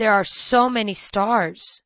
there are so many stars.